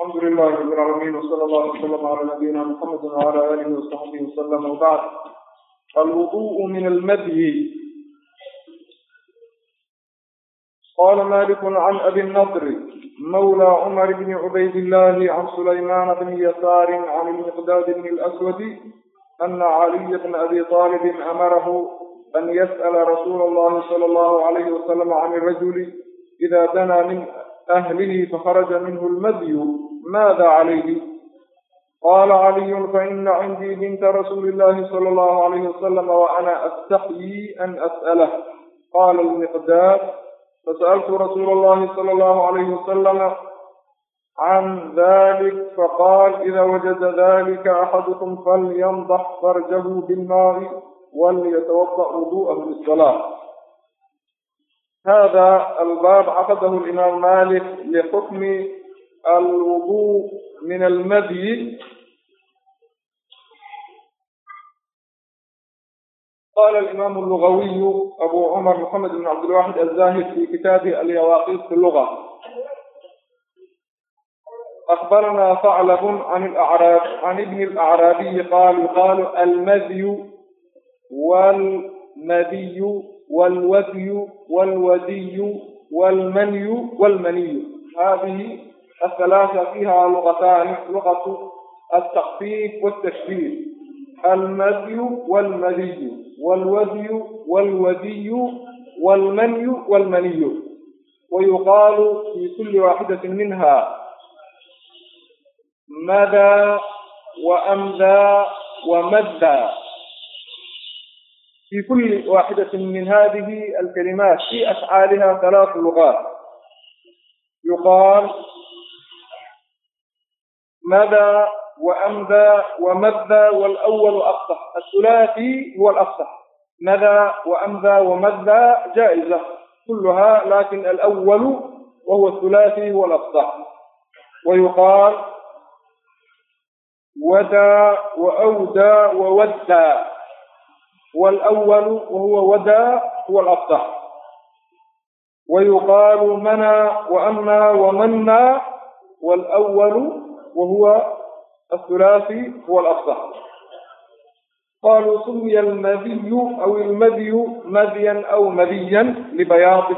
الحمد لله رب العالمين وصلى الله وسلم على نبينا محمد وعلى آله وصحبه وسلم وبعد الوضوء من المدي قال مالك عن أبي النضر مولى عمر بن عبيد الله عن سليمان بن يسار عن المقداد بن الأسود أن علي بن أبي طالب أمره أن يسأل رسول الله صلى الله عليه وسلم عن الرجل إذا دنا من أهله فخرج منه المدي ماذا عليه قال علي فإن عندي بنت رسول الله صلى الله عليه وسلم وأنا أستحيي أن أسأله قال المقداد فسألت رسول الله صلى الله عليه وسلم عن ذلك فقال إذا وجد ذلك أحدكم فلينضح فرجه بالماء وليتوضأ وضوءه للصلاة هذا الباب عقده الإمام مالك لحكم الوضوء من المذي. قال الإمام اللغوي أبو عمر محمد بن عبد الواحد الزاهد في كتابه اليواقيت في اللغة. أخبرنا ثعلب عن الأعراب عن ابن الأعرابي قال قال المذي والمذي والوذي والودي والمني والمني هذه الثلاثة فيها لغتان لغة التخفيف والتشبيه المذي والمذي والوذي والودي والمني والمني ويقال في كل واحدة منها مدى وأمدى ومدى في كل واحدة من هذه الكلمات في أفعالها ثلاث لغات. يقال ماذا وأمذا ومذا والأول أفصح. الثلاثي هو الأفصح. مذا وأمذا ومذا جائزة كلها لكن الأول وهو الثلاثي هو الأفصح. ويقال ودا وأودى وودى والأول وهو ودى هو الأفصح ويقال منى وأمنى ومنى والأول وهو الثلاثي هو الأفصح قالوا سمي المذي أو المذي مذيا أو مذيا لبياضه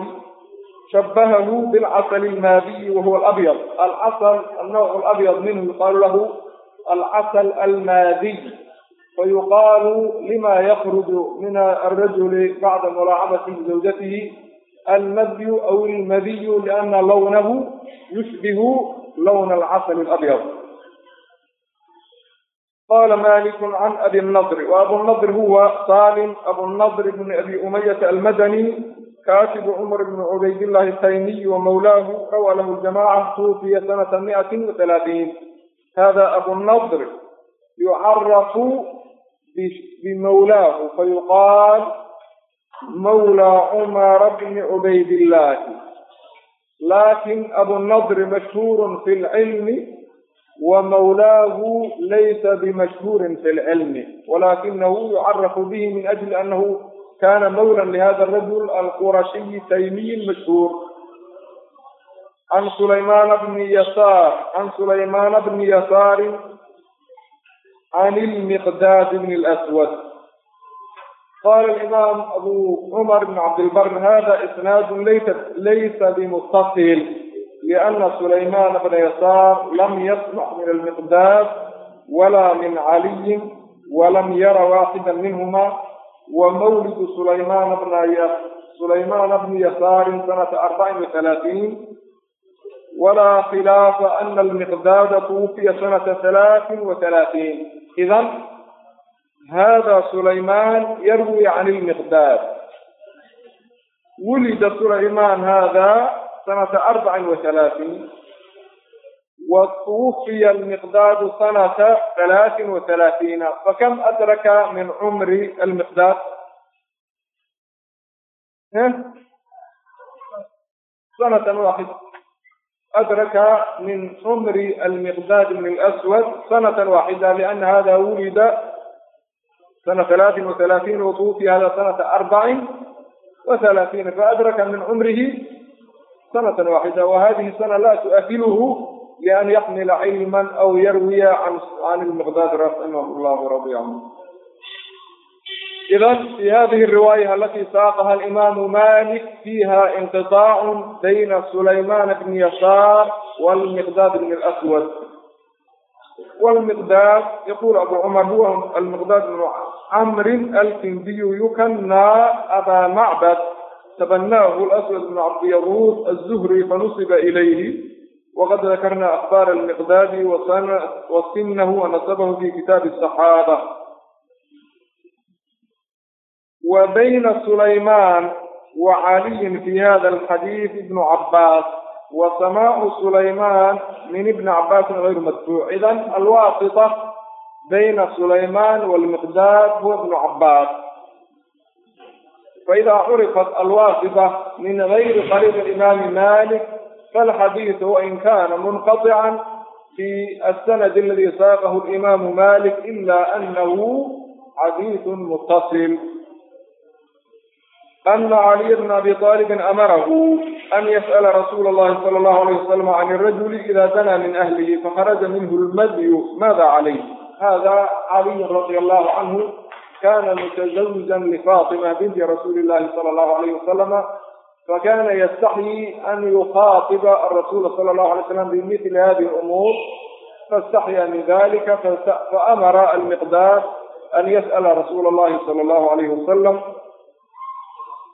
شبهه بالعسل الماذي وهو الأبيض العسل النوع الأبيض منه يقال له العسل الماذي ويقال لما يخرج من الرجل بعد ملاعبة زوجته المذي أو المذي لأن لونه يشبه لون العسل الأبيض قال مالك عن أبي النضر وأبو النضر هو سالم أبو النضر بن أبي أمية المدني كاتب عمر بن عبيد الله التيمي ومولاه روى له الجماعة توفي سنة 130 هذا أبو النضر يعرف bimawlaahu fayuqaal mawlaa cumara bni cubaydillaahi laakin abunadri mashhuurun fi lcilmi wa mawlaahu laysa bimashhuurin fi lcilmi walaakinahu yucarafu bihi min ajli anahu kana mawlan lihada arajul alqurashiyi taymiyi mashhuur can sulaymana bni yasaar can sulaymana bni yasaarin عن المقداد بن الأسود. قال الإمام أبو عمر بن عبد البر هذا إسناد ليس ليس بمتصل لأن سليمان بن يسار لم يسمع من المقداد ولا من علي ولم ير واحدا منهما ومولد سليمان بن سليمان بن يسار سنة 34 أربع وثلاثين ولا خلاف أن المقداد توفي سنة ثلاث وثلاثين إذا هذا سليمان يروي عن المقداد ولد سليمان هذا سنة أربع وثلاثين وتوفي المقداد سنة ثلاث وثلاثين فكم أدرك من عمر المقداد سنة واحدة أدرك من عمر المقداد بن الأسود سنة واحدة لأن هذا ولد سنة ثلاث وثلاثين وتوفي هذا سنة أربع وثلاثين فأدرك من عمره سنة واحدة وهذه السنة لا تؤهله لأن يحمل علما أو يروي عن عن المقداد رحمه الله ورضي عنه إذا في هذه الرواية التي ساقها الإمام مالك فيها انقطاع بين سليمان بن يسار والمقداد بن الأسود والمقداد يقول أبو عمر هو المقداد بن عمرو الكندي يكنى أبا معبد تبناه الأسود بن عبد يروس الزهري فنصب إليه وقد ذكرنا أخبار المقداد وسنه ونسبه في كتاب الصحابة وبين سليمان وعلي في هذا الحديث ابن عباس وسماع سليمان من ابن عباس غير مدفوع إذا الواسطة بين سليمان والمقداد هو ابن عباس فإذا عرفت الواسطة من غير طريق الإمام مالك فالحديث وإن كان منقطعا في السند الذي ساقه الإمام مالك إلا أنه حديث متصل أن علي بن أبي طالب أمره أن يسأل رسول الله صلى الله عليه وسلم عن الرجل إذا دنا من أهله فخرج منه المذي ماذا عليه هذا علي رضي الله عنه كان متزوجا لفاطمة بنت رسول الله صلى الله عليه وسلم فكان يستحيي أن يخاطب الرسول صلى الله عليه وسلم بمثل هذه الأمور فاستحيا من ذلك فأمر المقداد أن يسأل رسول الله صلى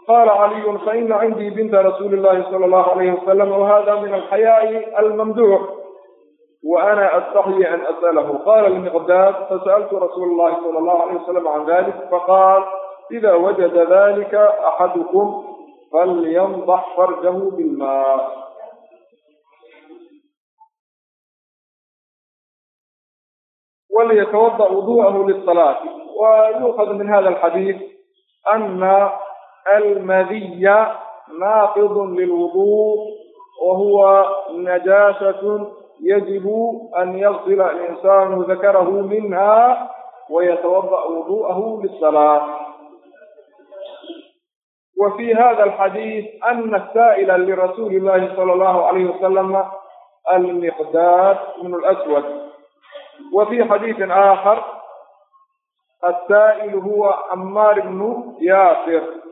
الله عليه وسلم قال علي فإن عندي بنت رسول الله صلى الله عليه وسلم وهذا من الحياء الممدوح وأنا أستحي أن أسأله قال المقداد فسألت رسول الله صلى الله عليه وسلم عن ذلك فقال إذا وجد ذلك أحدكم فلينضح فرجه بالماء وليتوضأ وضوءه للصلاة ويؤخذ من هذا الحديث المذي ناقض للوضوء وهو نجاسة يجب أن يغسل الإنسان ذكره منها ويتوضأ وضوءه للصلاة. وفي هذا الحديث أن السائل لرسول الله صلى الله عليه وسلم المقداد من الأسود. وفي حديث آخر السائل هو عمار بن ياسر.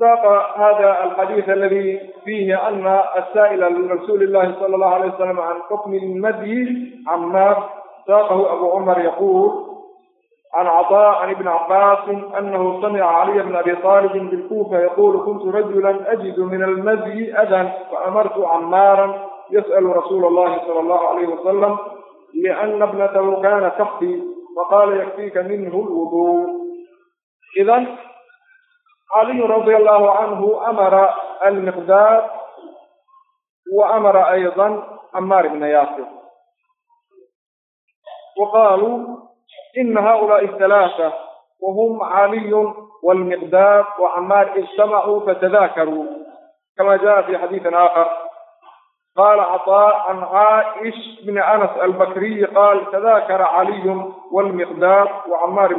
ساق هذا الحديث الذي فيه أن السائل لرسول الله صلى الله عليه وسلم عن حكم المدي عمار ساقه أبو عمر يقول عن عطاء عن ابن عباس أنه سمع علي بن أبي طالب بالكوفة يقول كنت رجلا أجد من المدي أذى فأمرت عمارا يسأل رسول الله صلى الله عليه وسلم لأن ابنته كانت تخفي فقال يكفيك منه الوضوء. إذا علي رضي الله عنه أمر المقداد وأمر أيضا عمار بن ياسر وقالوا إن هؤلاء الثلاثة وهم علي والمقداد وعمار اجتمعوا فتذاكروا كما جاء في حديث آخر قال عطاء عن عائش بن أنس البكري قال تذاكر علي والمقداد وعمار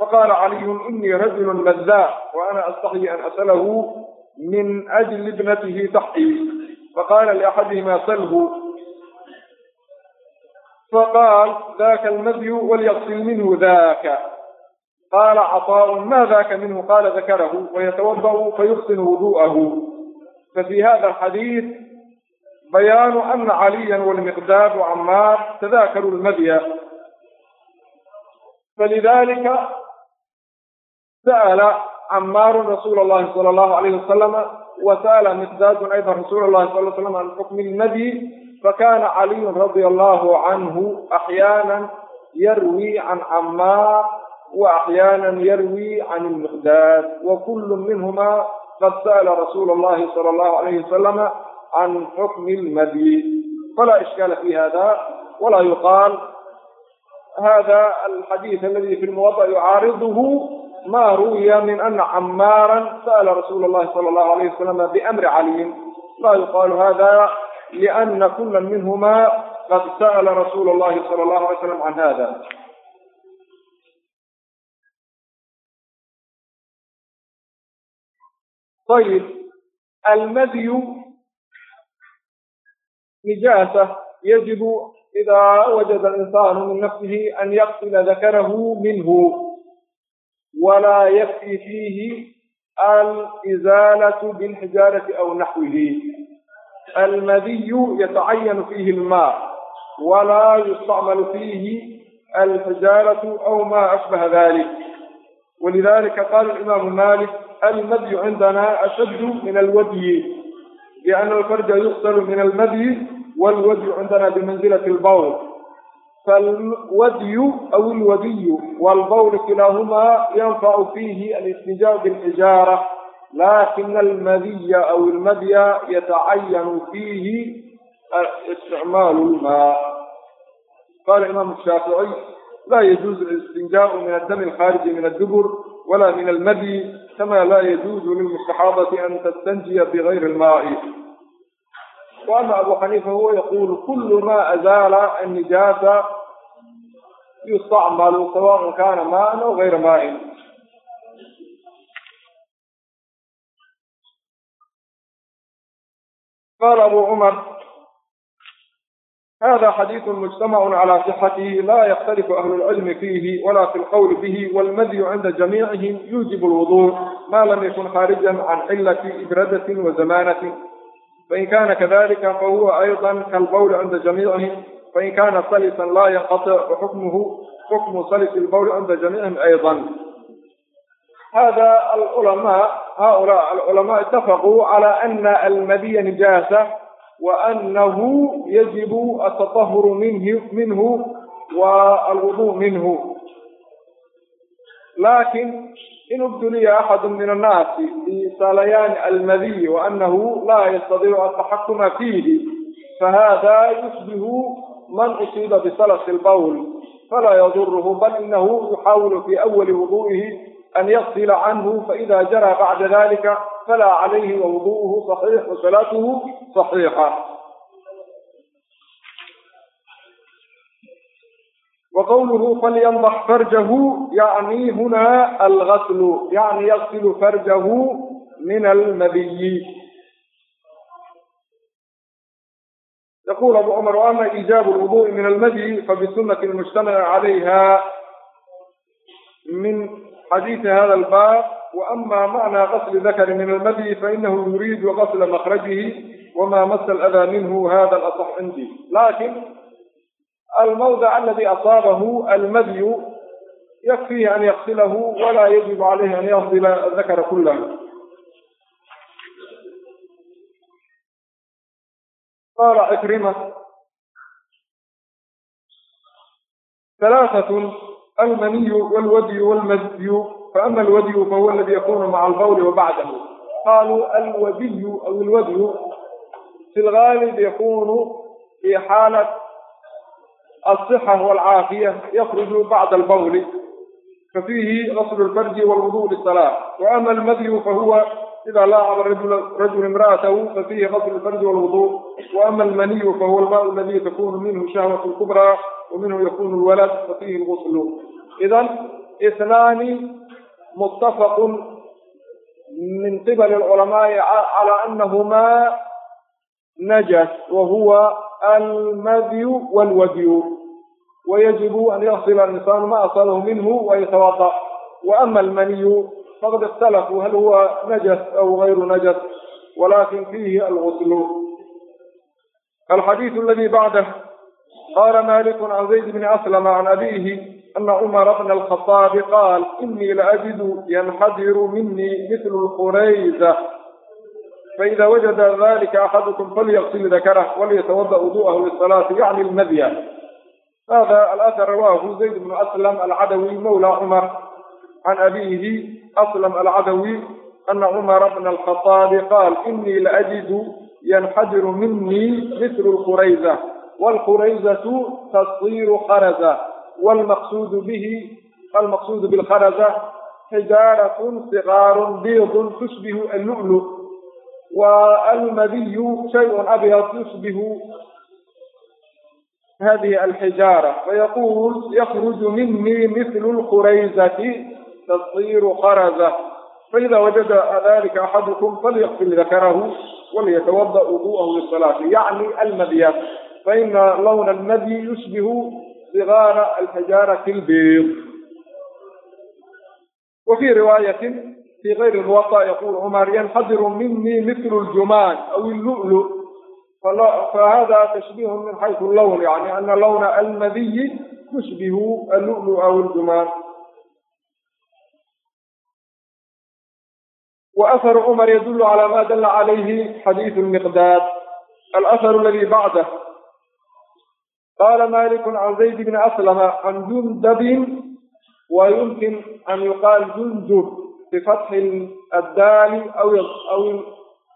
بن ياسر المدية فقال علي إني رجل مذاء وأنا أستحي أن أسأله من أجل ابنته تحتي فقال لأحدهما سله فقال ذاك المذي وليغسل منه ذاك قال عطاء ما ذاك منه قال ذكره ويتوضأ فيحسن وضوءه ففي هذا الحديث بيان أن عليا والمقداد وعمار تذاكروا المذي فلذلك سأل عمار رسول الله صلى الله عليه وسلم وسأل مقداد أيضا رسول الله صلى الله عليه وسلم عن حكم النبي فكان علي رضي الله عنه أحيانا يروي عن عمار وأحيانا يروي عن المقداد وكل منهما قد سأل رسول الله صلى الله عليه وسلم عن حكم المدي فلا إشكال في هذا ولا يقال هذا الحديث الذي في الموضع يعارضه ما روي من أن عمارا سأل رسول الله صلى الله عليه وسلم بأمر علي لا يقال هذا لأن كل منهما قد سأل رسول الله صلى الله عليه وسلم عن هذا ayib almadyu nijaasa yajibu idaa wajada alinsaanu min nafsihi an yaqtila dakarahu minhu walaa yakfi fiihi alizaalatu bilxijaarati aw naxwihi almadiyu yatacayanu fiihi almaa walaa yustacmalu fiihi alxijaaratu aw maa ashbaha dalik walidalika qaala imaamu malik almadyu cindana ashaddu min alwadyi liana alfarja yuqtalu min almadyi walwadyu cindana bimanzilati lbawl falwadyu aw ilwadiyu walbawl kilaahumaa yanfacu fiihi alistijaab biاlxijaara lakin almadiya aw ilmadya yatacayanu fiihi isticmaalu lmaa qala imaamu shaaficiy la yajuuzu listinjaau min addami alkhaariji min addubur wala min almadyi kama la yajuuzu lilmustaxaadati an tastanjiya bigayri lmaa'i وأما أبو حنيفة هو يقول كل ما أزال النجاسة يستعمل سواء كان ماء أو غير ماء. قال أبو عمر هذا حديث مجتمع على صحته لا يختلف أهل العلم فيه ولا في القول به والمذي عند جميعهم يوجب الوضوء ما لم يكن خارجا عن علة إبردة وزمانة. فإن كان كذلك فهو أيضا كالبول عند جميعهم فإن كان سلسا لا ينقطع وحكمه حكم سلس البول عند جميعهم أيضا. هذا العلماء هؤلاء العلماء اتفقوا على أن المبي نجاسة وأنه يجب التطهر منه منه والوضوء منه. لكن in ibtuliya axadu min annaasi bisalayaan almadiyi waanahu laa yastadiicu ataxakuma fiihi fahada yusbihu man usiiba bisalasi lbawl falaa yaduruhu bal inahu yuxaawilu fii awali wudu'ihi an yaksila canhu faida jara bacda dalika falaa calayhi wa wudu'uhu saxiix wasalaatuhu saxiixa وقوله فلينضح فرجه يعني هنا الغسل يعني يغسل فرجه من المبي يقول أبو عمر وأما إيجاب الوضوء من المبي فبسنة المجتمع عليها من حديث هذا الباب. وأما معنى غسل ذكر من المبي فإنه يريد غسل مخرجه وما مس الأذى منه هذا الأصح عندي. لكن الموضع الذي أصابه المذي يكفيه أن يغسله ولا يجب عليه أن يغسل الذكر كله قال عكرمة ثلاثة المني والودي والمذي فأما الودي فهو الذي يكون مع البول وبعده قالوا الودي أو الودي في الغالب يكون في حالة الصحة والعافية يخرج بعد البول ففيه غسل الفرج والوضوء للصلاة. وأما المذي فهو إذا لاعب الرجل رجل امرأته ففيه غسل الفرج والوضوء. وأما المني فهو الماء الذي تكون منه شهوة كبرى ومنه يكون الولد ففيه الغسل. إذا اثنان متفق من قبل العلماء على أنهما نجس وهو المذي والودي ويجب أن يغسل الإنسان ما أصله منه ويتوضأ وأما المني فقد اختلفوا هل هو نجس أو غير نجس ولكن فيه الغسل الحديث الذي بعده قال مالك عن زيد بن أسلم عن أبيه أن عمر بن الخطاب قال إني لأجد ينحدر مني مثل الخريزة فإذا وجد ذلك أحدكم فليغسل ذكره وليتوضأ وضوءه للصلاة يعني المذي هذا الأثر رواه زيد بن أسلم العدوي مولى عمر عن أبيه أسلم العدوي أن عمر بن الخطاب قال إني لأجد ينحدر مني مثل الخريزة والخريزة تصير خرزة والمقصود به المقصود بالخرزة حجارة صغار بيض تشبه اللؤلؤ والمذي شيء أبيض يشبه هذه الحجارة فيقول يخرج مني مثل الخريزة تصير خرزة faida wajada dalika axadukum falyaqsil dakarahu walyatawada wudu'ahu lisalaati yacni almadya faina lawna almadyi yushbihu sigaara alxijaarati albiid wa fii riwaayatin fi kayri muwaطa yaqul cumar yanxadiru mini mitlu ljumaan aw illulu fahada tashbihu min xaysu lawn yani ana lawna almadiyi yushbihu allulu aw ljumaan وأثر عمر يدل على ما دل عليه حديث المقداد الأثر الذي بعده قال مالك عن زيد بن أسلم عن جندب ويمكن أن يقال جندب bifatxi addaali aw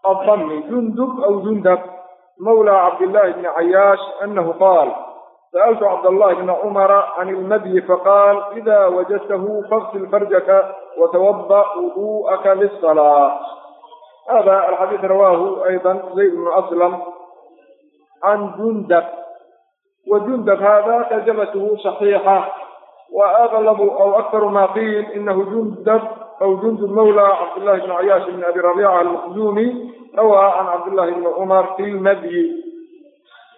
adami jundub aw jundab mawla cabdillaahi bni cayaash anahu qaal sa'altu cabdallahi bna cumara can ilmadyi faqaal ida wajadtahu faqsil farjaka watawaba wudu'aka lisalaa hada alxadiis rawaahu ayda zayd bnu aslam can jundab wajundab hada tarjamatuhu saxiixa wa aglabu aw aktaru ma qiil inahu jundab إنه جندب أو جندب مولى عبد الله بن عياش بن أبي ربيعة المخزومي روى عن عبد الله بن عمر في المدي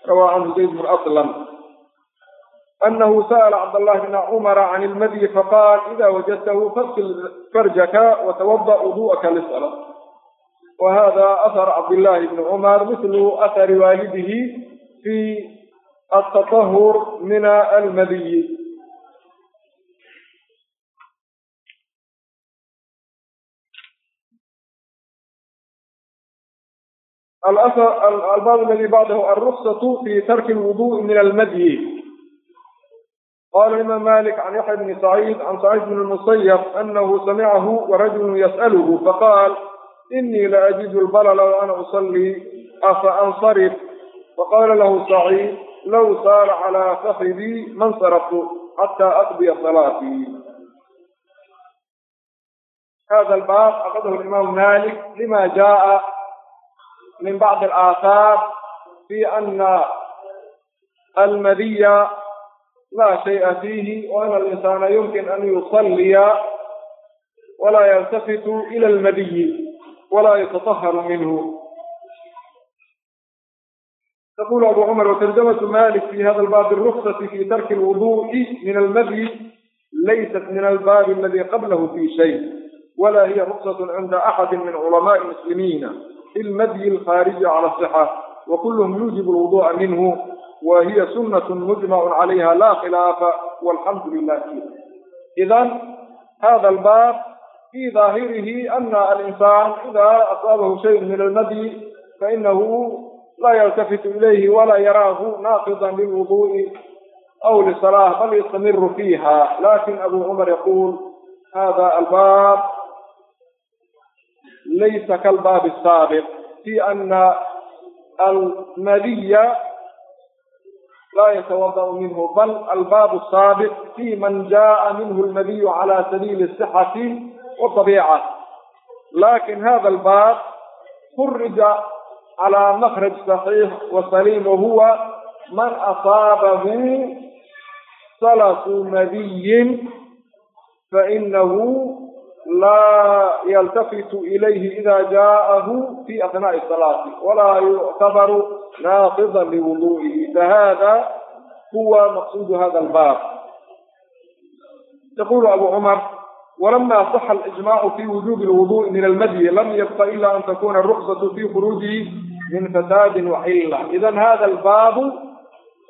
روى عنه زيد بن أسلم أنه سأل عبد الله بن عمر عن المدي فقال إذا وجدته فاغسل فرجك وتوضأ وضوءك للصلاة وهذا أثر عبد الله بن عمر مثل أثر albaab ladi bacdahu alruksatu fi tarki lwuduءi min almadyi. Qala imaam malik can yaxya bni saciid can saciid bn musayab anahu samicahu warajulu yas'alhu faqal inii la ajidu lbalala wa ana usallii afa ansarif? Faqala lahu saciid low saara calaa fakhidii mansaraftu xataa aqdiya salaatii hada albaab aqadahu imaamu malik lima jaa الإمام مالك لما جاء من بعض الآثار في أن المذي لا شيء فيه وأن الإنسان يمكن أن يصلي ولا يلتفت إلى المدي ولا يتطهر منه تقول أبو عمر وترجمة مالك في هذا الباب الرخصة في ترك الوضوء من المدي ليست من الباب الذي قبله في شيء ولا هي رخصة عند أحد من علماء المسلمين في المدي الخارج على الصحة وكلهم يوجب الوضوء منه وهي سنة مجمع عليها لا خلاف والحمد لله فيها إذا هذا الباب في ظاهره أن الإنسان إذا أصابه شيء من المدي فإنه لا يلتفت إليه ولا يراه ناقضا للوضوء أو للصلاة بل يستمر فيها لكن أبو عمر يقول هذا الباب ليس كالباب السابق في أن المدي لا يتوضأ منه بل الباب السابق في من جاء منه المذي على سبيل الصحة والطبيعة لكن هذا الباب خرج على مخرج صحيح وسليم وهو من أصابه سلس مذي laa yaltafitu ilayhi ida jaءahu fi asnaaءi salaati walaa yuctabaru naaqida liwuduihi fahada huwa maqsudu hada albaab yaqulu abu cumar walama صaxa alijmacu fi wujubi lwuduءi min almadyi lam yabqa ila an takuna ruksatu fi khuruujihi min fasaadi wacila idan hada albaabu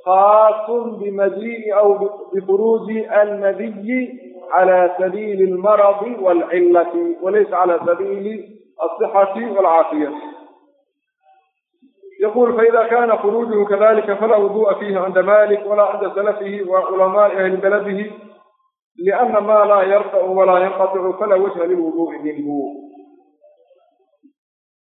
khaas bimadiyi aw bikhuruuji almadiyi calى sabiili اlmaradi wاlcilati walaysa calى sabiili alصxati wاlcaafiya yaqul faida kana khuruujuhu kadalika falaa wudu'a fiihi cinda malik walaa cinda salafihi wa culamaai ahli baladihi liana ma laa yardacu walaa yanqaطicu falaa wajha lilwudu'i minhu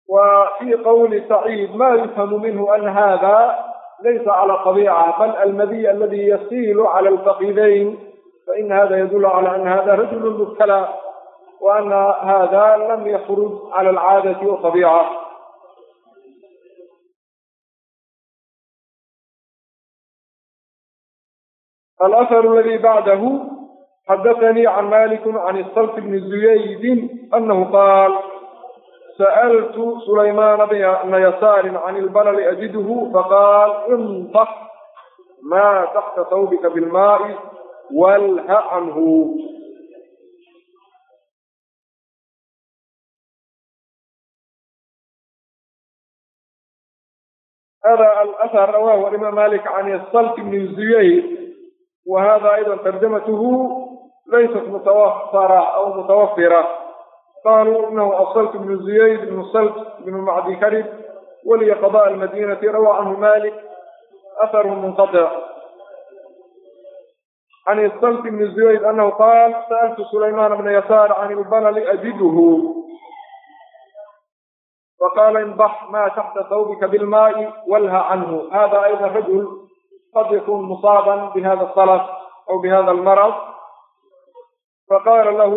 وفي قول سعيد ما يفهم منه أن هذا ليس على طبيعة بل المذي الذي يسيل على الفخذين فإن هذا يدل على أن هذا رجل مبتلى وأن هذا لم يخرج على العادة والطبيعة الأثر الذي بعده xadaثnii can malik can الsalt bni zuyaydi anahu qaal sa'ltu sulaymaana bna yasaari can ilbalali ajidhu faqaal indax ma taxta thawbika bilmaai walha canhu hada alأthar rawahu alimam malik can salt bni zuyayd wa hada ayضa tarjamatuhu laysat mutawafara aw mutawafira qaluu inahu asalt bnu zuyayd bnu salt bnu macdi karib waliya qضاء almadinati rawa canhu malik atharu munqaطc can salt bni zuyayd anahu qaal sa'ltu sulayman bna yasaar can ilbalali ajidhu فقال انضح ما تحت ثوبك بالماء والهى عنه هذا أيضا رجل قد يكون مصابا بهذا الصلف أو بهذا المرض فقال له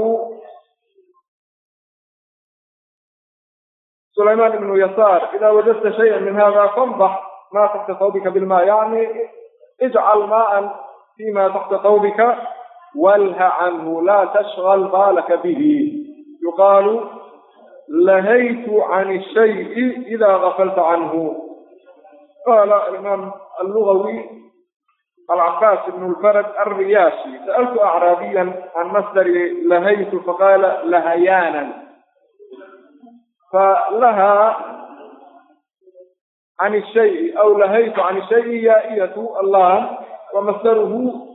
سليمان بن يسار إذا وجدت شيئا من هذا فانضح ما تحت ثوبك بالماء يعني اجعل ماء فيما تحت ثوبك والهى عنه لا تشغل بالك به. يقال لهيت عن الشيء إذا غفلت عنه. قال الإمام اللغوي العباس بن الفرد الرياشي سألت أعرابيا عن مصدر لهيت فقال لهيانا. فلها عن الشيء أو لهيت عن الشيء يائية الله. wa masdaruhu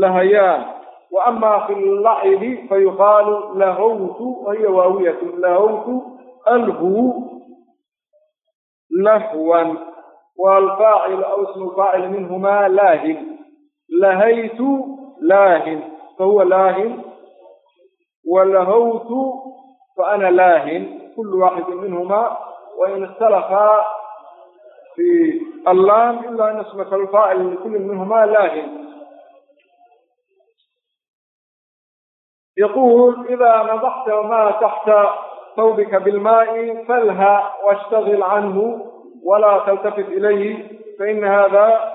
lahayaan وأما في اللعب فيقال لهوت وهي واوية لهوت ألهو لهوا والفاعل أو اسم الفاعل منهما لاهن لهيت لاهن فهو لاهن ولهوت فأنا لاهن كل واحد منهما وإن اختلفا في اللام إلا أن اسم الفاعل لكل منهما لاه يقول إذا نضحت ما تحت ثوبك بالماء فالها واشتغل عنه ولا تلتفت إليه فإن هذا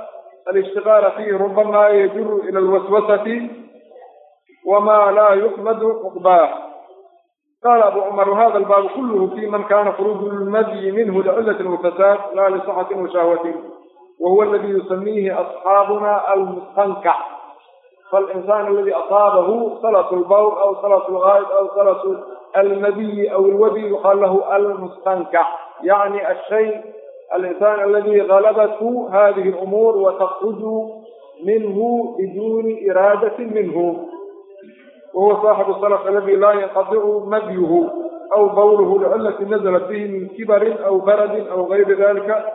الاشتغال فيه ربما يجر إلى الوسوسة وما لا يحمد عقباه. قال أبو عمر هذا الباب كله في من كان خروج المدي منه لعلة وفساد لا لصحة وشهوة وهو الذي يسميه أصحابنا المستنكع فالإنسان الذي أصابه صلة البول أو صلة الغائب أو صلة المدي أو الودي يقال له المستنكع يعني الشيء الإنسان الذي غلبته هذه الأمور وتخرج منه بدون إرادة منه وهو صاحب الصلف الذي لا ينقطع مديه أو بوله لعلة نزلت به من كبر أو برد أو غير ذلك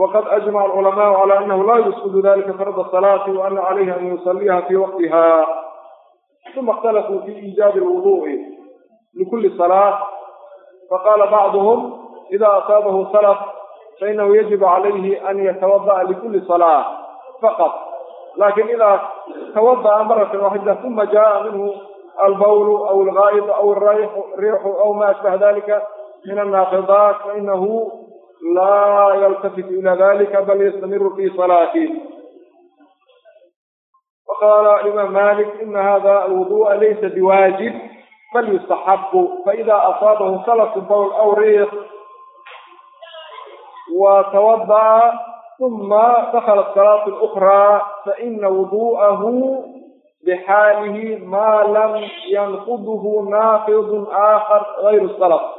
وقد أجمع العلماء على أنه لا يسقط ذلك فرض الصلاة وأن عليه أن يصليها في وقتها ثم اختلفوا في إيجاب الوضوء لكل صلاة فقال بعضهم إذا أصابه صلف فإنه يجب عليه أن يتوضأ لكل صلاة فقط لكن إذا توضأ مرة واحدة ثم جاء منه البول أو الغائط أو الريح أو ما أشبه ذلك من الناقضات فإنه laa yaltafit ila dalika bal yastamiru fi salaatih faqala imaam malik ina hada alwudu'a laysa biwaajib bal yustaxabu faida asaabahu salatu bowl aw riix وتوضأ ثم دخلت صلاة أخرى فإن وضوءه بحاله ما لم ينقضه ناقض آخر غير الصلاة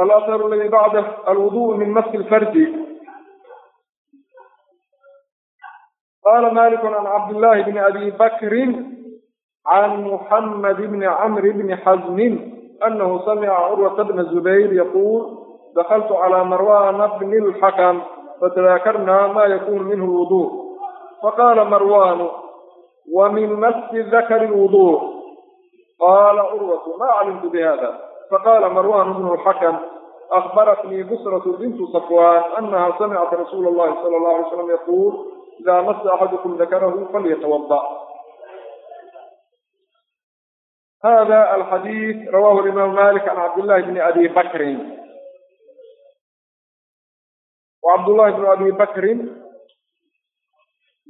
الأثر الذي بعده الوضوء من مس الفرج قال مالك عن عبد الله بن أبي بكر عن محمد بن عمرو بن حزم anahu samica curwata bna zubayr yaquul dakaltu calaa marwana bni lxakam fatadaakarnaa maa yakunu minhu lwuduu faqaala marwaanu wa min masi dakari lwuduu qaala curwatu maa calimtu bihada faqaala marwaanu bnu lxakam akbaratnii busratu bintu safwaan anaha samicat rasuula allahi sala allahu alay slam yaquul idaa masa axadukum dakarahu falyatawada الحديث رواه الإمام مالك عن عبد الله بن أبي بكر وعبد الله بن أبي بكر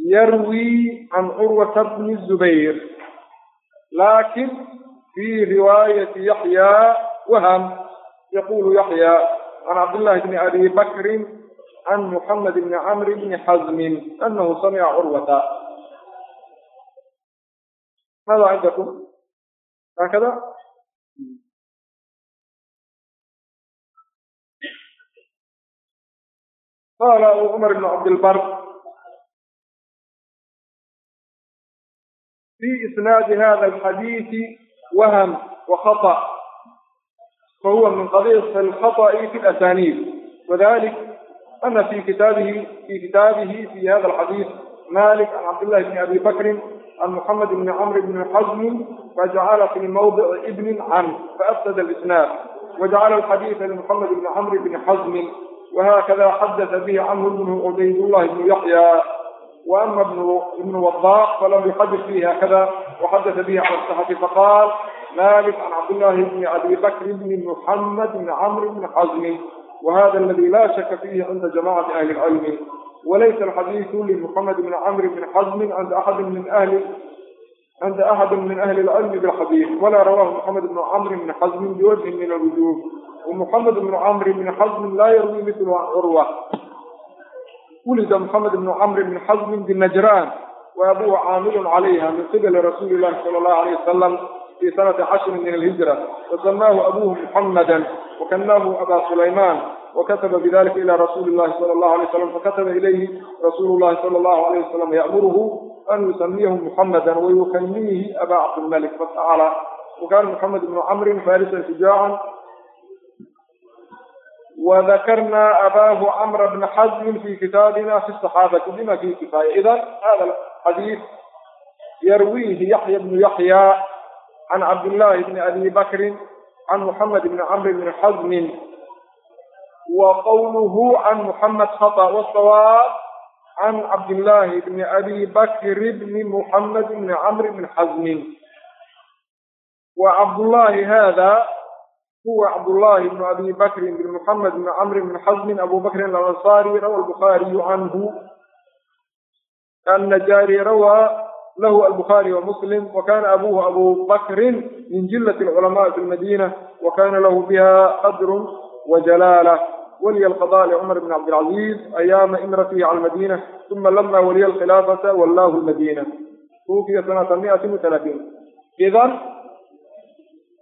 يروي عن عروة بن الزبير لكن في رواية يحيى وهم يقول يحيى عن عبد الله بن أبي بكر عن محمد بن عمرو بن حزم أنه سمع عروة ماذا عندكم هكذا قال عمر بن عبد البر في إسناد هذا الحديث وهم وخطأ فهو من قبيل الخطأ في الأسانيد وذلك أن في كتابه في كتابه في هذا الحديث مالك عن عبد الله بن أبي بكر عن محمد بن عمرو بن حزم فجعل في موضع ابن عن فأفسد الإسناد وجعل الحديث لمحمد بن عمرو بن حزم وهكذا حدث به عنه ابن عبيد الله بن يحيى. وأما ابن ابن وضاق فلم يحدث به هكذا وحدث به عن الصحفي فقال مالك عن عبد الله بن أبي بكر بن محمد بن عمرو بن حزم وهذا الذي لا شك فيه عند جماعة أهل العلم. وليس الحديث لمحمد بن عمرو بن حزم عند أحد من أهل عند أحد من أهل العلم بالحديث ولا رواه محمد بن عمرو بن حزم بوجه من الوجوه ومحمد بن عمرو بن حزم لا يروي مثل عروة. ولد محمد بن عمرو بن حزم بنجران وأبوه عامل عليها من قبل رسول الله صلى الله عليه وسلم في سنة عشر من الهجرة. وسماه أبوه محمدا وكناه أبا سليمان. وكتب بذلك إلى رسول الله صلى الله عليه وسلم فكتب إليه رسول الله صلى الله عليه وسلم يأمره أن يسميه محمدا ويكنيه أبا عبد الملك فتعالى وكان محمد بن عمرو فارسا شجاعا. وذكرنا أباه عمرو بن حزم في كتابنا في الصحابة بما فيه كفاية؟ إذا هذا الحديث يرويه يحيى بن يحيى عن عبد الله بن أبي بكر عن محمد بن عمرو بن حزم. وقوله عن محمد خطأ والصواب عن عبد الله بن أبي بكر بن محمد بن عمرو بن حزم وعبد الله هذا هو عبد الله بن أبي بكر بن محمد بن عمرو بن حزم أبو بكر الأنصاري روى البخاري عنه النجاري روى له البخاري ومسلم وكان أبوه أبو بكر من جلة العلماء في المدينة وكان له بها قدر وجلالة ولي القضاء لعمر بن عبد العزيز أيام إمرته على المدينة ثم لما ولي الخلافة ولاه المدينة توفي سنة 130 إذا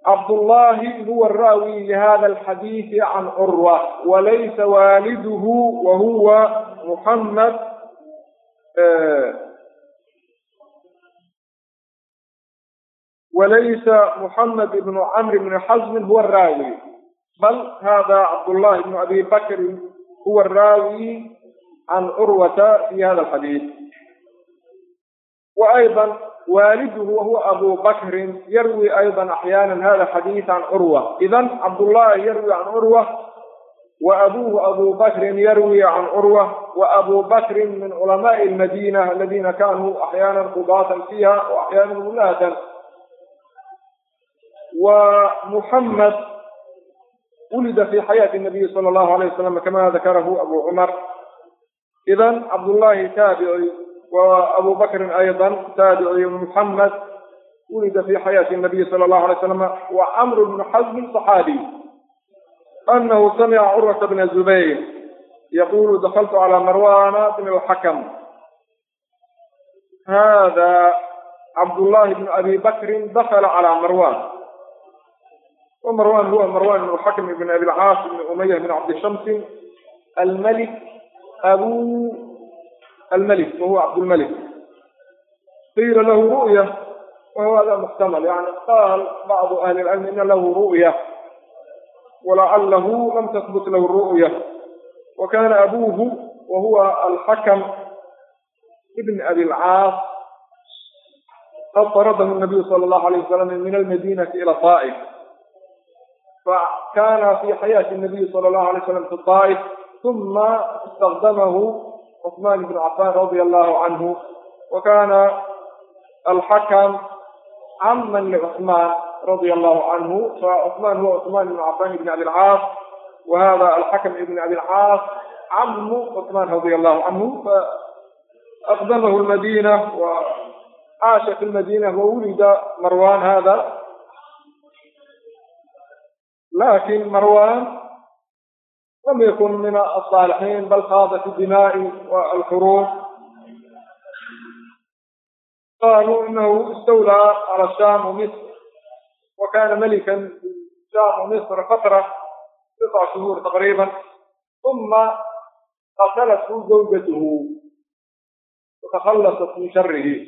عبد الله هو الراوي لهذا الحديث عن عروة وليس والده وهو محمد وليس محمد بن عمرو بن حزم هو الراوي بل هذا عبد الله بن أبي بكر هو الراوي عن عروة في هذا الحديث وأيضا والده وهو أبو بكر يروي أيضا أحيانا هذا الحديث عن عروة إذا عبد الله يروي عن عروة وأبوه أبو بكر يروي عن عروة وأبو بكر من علماء المدينة الذين كانوا أحيانا قضاة فيها وأحيانا ولاة ومحمد ولد في حياة النبي صلى الله عليه وسلم كما ذكره أبو عمر إذا عبد الله تابعي وأبو بكر أيضا تابعي محمد ولد في حياة النبي صلى الله عليه وسلم وعمرو بن حزم صحابي أنه سمع عروة بن الزبير يقول دخلت على مروان بن الحكم هذا عبد الله بن أبي بكر دخل على مروان ومروان هو مروان بن الحكم بن أبي العاص بن أمية بن عبد شمس الملك أبو الملك وهو عبد الملك قيل له رؤية وهو هذا محتمل يعني قال بعض أهل العلم إن له رؤية ولعله لم تثبت له الرؤية وكان أبوه وهو الحكم ابن أبي العاص قد طرده النبي صلى الله عليه وسلم من المدينة إلى طائف فكان في حياة النبي صلى الله عليه وسلم في الطائف ثم استخدمه عثمان بن عفان رضي الله عنه. وكان الحكم عما لعثمان رضي الله عنه فعثمان هو عثمان بن عفان بن أبي العاص وهذا الحكم ابن أبي العاص عم عثمان رضي الله عنه فأقدمه المدينة وعاش في المدينة وولد مروان هذا. لكن مروان لم يكن من الصالحين بل خاض في الدماء والحروب قالوا انه استولى على الشام ومصر وكان ملكا في الشام ومصر فترة تسع شهور تقريبا ثم قتلته زوجته وتخلصت من شره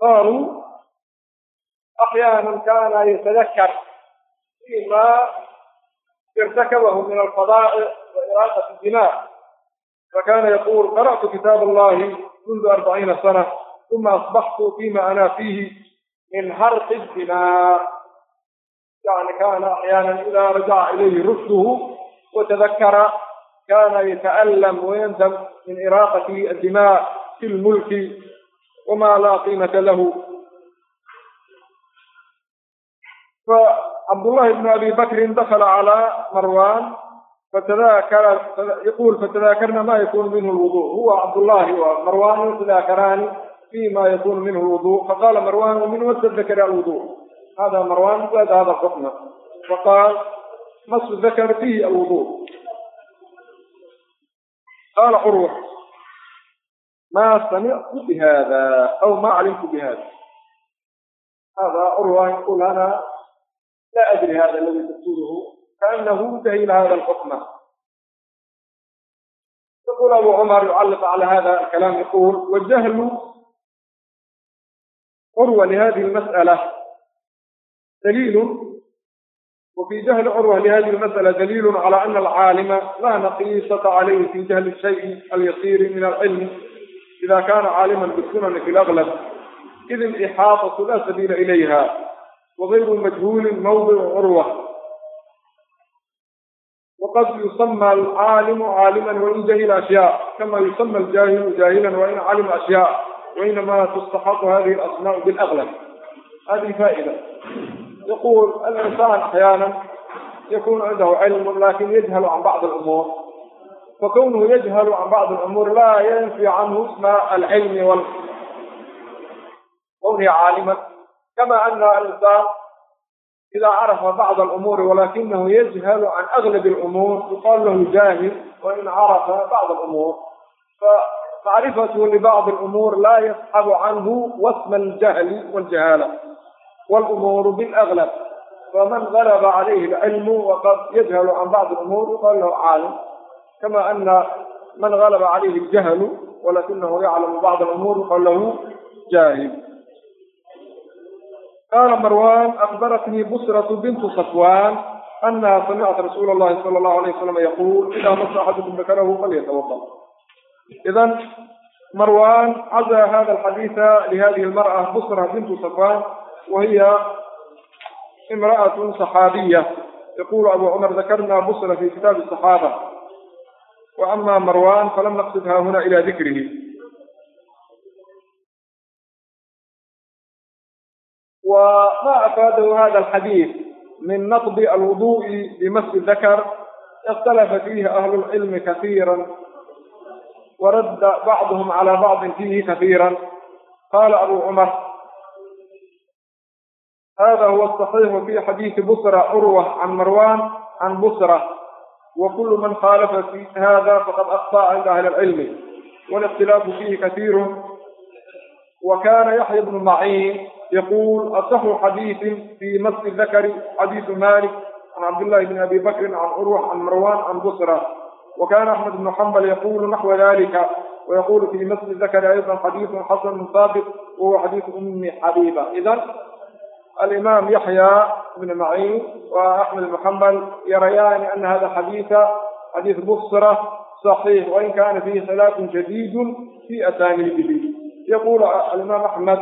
قالوا احيانا كان يتذكر فيما ارتكبه من الفضائع وإراقة الدماء فكان يقول قرأت كتاب الله منذ أربعين سنة ثم أصبحت فيما أنا فيه من هرق الدماء. يعني كان أحيانا إذا رجع إليه رشده وتذكر كان يتألم ويندم من إراقة الدماء في الملك وما لا قيمة له. ف الله بن أبي بكر دخل على مروان فتذاكر يقول فتذاكرنا ما يكون منه الوضوء هو عبد الله ومروان يتذاكران فيما يكون منه الوضوء فقال مروان ومن وسط ذكر الوضوء هذا مروان زاد هذا الحكم فقال مس الذكر فيه الوضوء قال عروة ما سمعت بهذا أو ما علمت بهذا هذا عروة يقول أنا لا أدري هذا الذي تقصده كأنه انتهي إلى هذا الحكم. يقول أبو عمر يعلق على هذا الكلام يقول والجهل عروة لهذه المسألة دليل وفي جهل عروة لهذه المسألة دليل على أن العالم لا نقيصة عليه في جهل الشيء اليسير من العلم إذا كان عالما بالسنن في الأغلب إذ الإحاطة لا سبيل إليها. وغير مجهول موضع عروة. وقد يسمى العالم عالما وإن جهل أشياء كما يسمى الجاهل جاهلا وإن علم أشياء وإنما تستحق هذه الأسماء بالأغلب. هذه فائدة. يقول الإنسان أحيانا يكون عنده علم لكن يجهل عن بعض الأمور. فكونه يجهل عن بعض الأمور لا ينفي عنه اسم العلم وال كونه عالما. كما أن الإنسان إذا عرف بعض الأمور ولكنه يجهل عن أغلب الأمور يقال له جاهل وإن عرف بعض الأمور. فمعرفته لبعض الأمور لا يسحب عنه وسم الجهل والجهالة. والأمور بالأغلب. فمن غلب عليه العلم وقد يجهل عن بعض الأمور يقال له عالم. كما أن من غلب عليه الجهل ولكنه يعلم بعض الأمور يقال له جاهل. قال مروان أخبرتني بسرة بنت صفوان أنها سمعت رسول الله صلى الله عليه وسلم يقول إذا مس أحدكم ذكره فليتوضأ إذا مروان عزى هذا الحديث لهذه المرأة بسرة بنت صفوان وهي امرأة صحابية يقول أبو عمر ذكرنا بسرة في كتاب الصحابة وأما مروان فلم نقصدها هنا إلى ذكره وما أفاده هذا الحديث من نقض الوضوء بمس الذكر اختلف فيه أهل العلم كثيرا ورد بعضهم على بعض فيه كثيرا. قال أبو عمر هذا هو الصحيح في حديث بصرة عروة عن مروان عن بصرة وكل من خالف في هذا فقد أخطأ عند أهل العلم والاختلاف فيه كثير. وكان يحيى بن معين يقول أصح حديث في نص الذكر حديث مالك عن عبد الله بن أبي بكر عن عروة عن مروان عن بصرة. وكان أحمد بن حنبل يقول نحو ذلك ويقول في نص الذكر أيضا حديث حسن ثابت وهو حديث أم حبيبة. إذا الإمام يحيى بن معين وأحمد بن حنبل يريان أن هذا حديث حديث بصرة صحيح وإن كان فيه خلاف جديد في أسانيده. يقول الإمام أحمد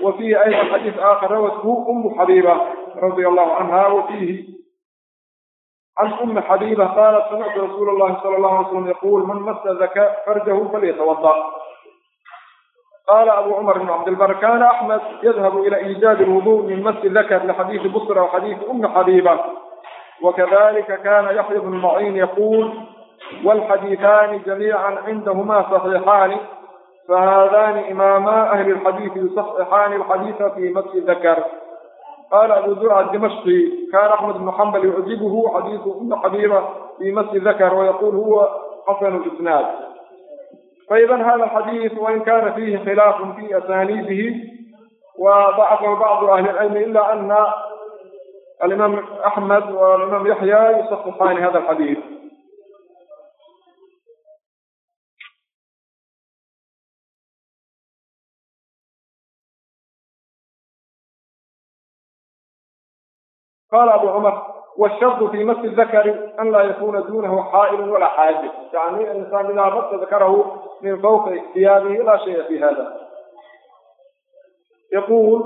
أحمد وفيه أيضا حديث آخر روته أم حبيبة رضي الله عنها وفيه عن أم حبيبة قالت سمعت رسول الله صلى الله عليه وسلم يقول من مس ذكاء فرجه فليتوضأ قال أبو عمر بن عبد البر كان أحمد يذهب إلى إيجاد الوضوء من مس الذكر لحديث بصرة وحديث أم حبيبة وكذلك كان يحيى بن معين يقول والحديثان جميعا عندهما صحيحان فهذان إماما أهل الحديث يصححان الحديث في مسجد الذكر. قال أبو زرعة الدمشقي كان أحمد بن حنبل يعجبه حديث أم حبيبة في مسجد الذكر ويقول هو حسن الإسناد. فإذا هذا الحديث وإن كان فيه خلاف في أسانيده وضعفه بعض أهل العلم إلا أن الإمام أحمد والإمام يحيى يصححان هذا الحديث. qala abu cumar wshardu fi masi dakari an laa yakuna dunahu xaa'ilu walaa xaajib yani insaan idaa masa dakarahu min fawqa ixtiyaabihi laa shaya fi hada yaqul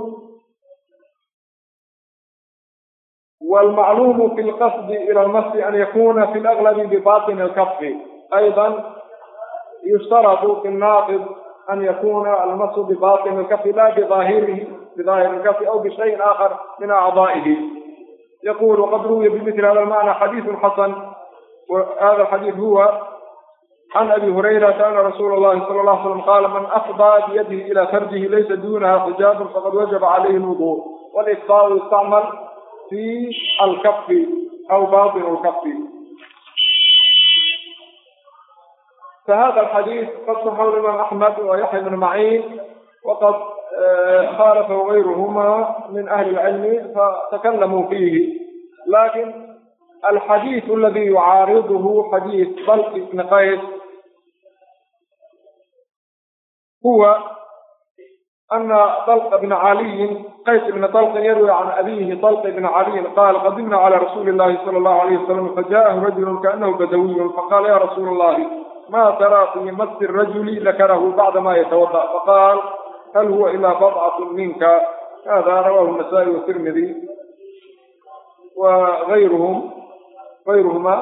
wlmacluum fi lqasdi ila lmasi an yakuna fi laglabi bibaطini lkafi ayضa yushtaradu fi naqid an yakuna almasu bibaطini lkafi la biahirihi biaahiri lkafi aw bishayin aakhar min acdaa'ihi من أعضائه يقول وقد روي بمثل هذا المعنى حديث حسن وهذا الحديث هو عن ابي هريره ان رسول الله صلى الله عليه وسلم قال من افضى بيده الى فرجه ليس دونها حجاب فقد وجب عليه الوضوء والافضاء يستعمل في الكف او باطن الكف فهذا الحديث قد صحه الامام احمد ويحيى بن khaalafhu غayrهma min ahli اlcilmi fatakalamuu fiihi lakin alxadiiث aladi yucaaridhu xadiiث balq ibn qays huwa ana طlq bna caliyin qays ibna طlqin yarwi can abihi طlq bna caliyin qaal qadimna clى rasuuli اllahi salى اllahu عalيyه wasalam fajaahu rajul kaanahu badawiyu faqaala ya rasuula اllahi ma taraa fi masi الrajuli lakarhu bacda ma yatawada faqaal hal huwa ilaa badcatu minka hada rawahu nasaa-i watirmidi wa ayruhum ayruhuma